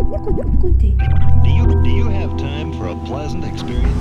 Do you do you have time for a pleasant experience?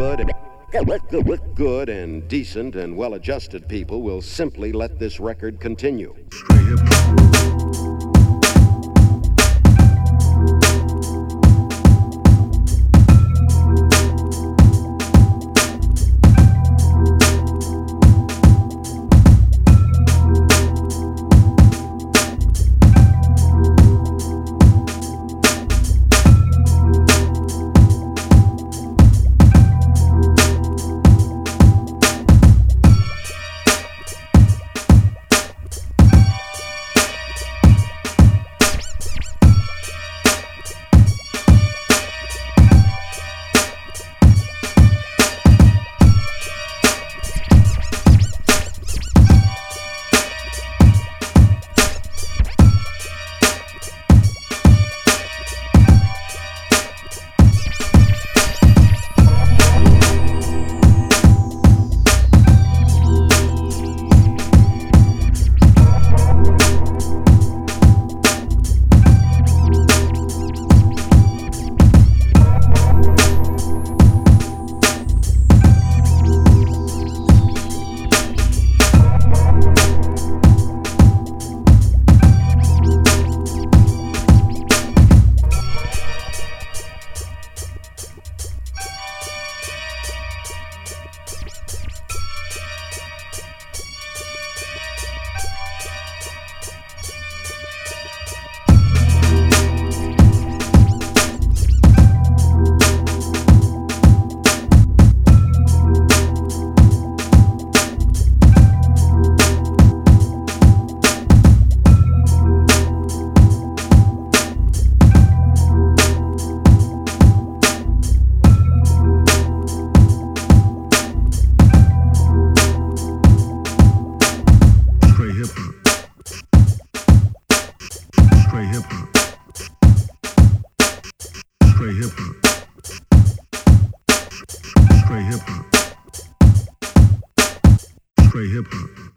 Good and good and decent and well-adjusted people will simply let this record continue. Straight hip hop. Straight hip hop. Straight hip hop. Straight hip hop.